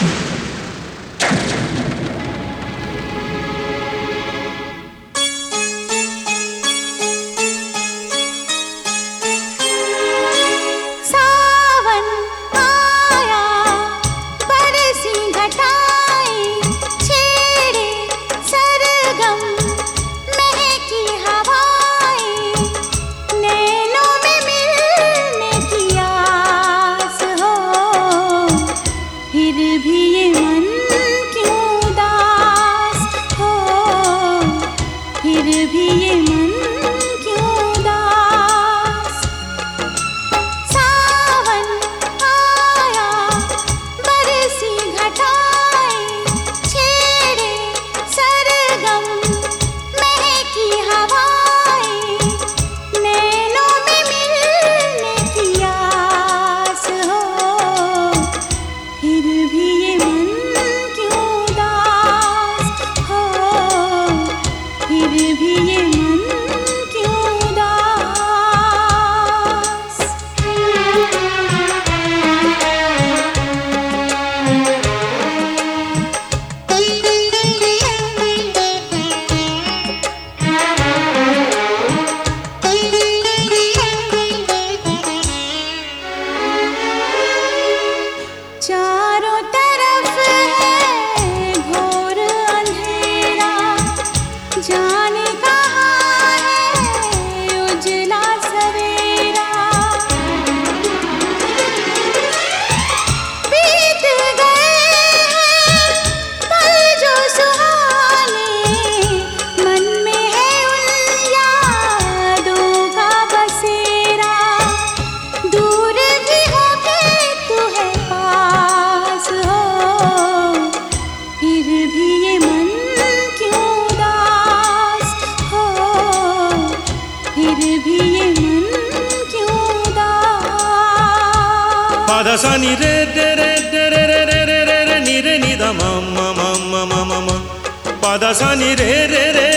you. भी पादा सा नी पादा सा रे रे रे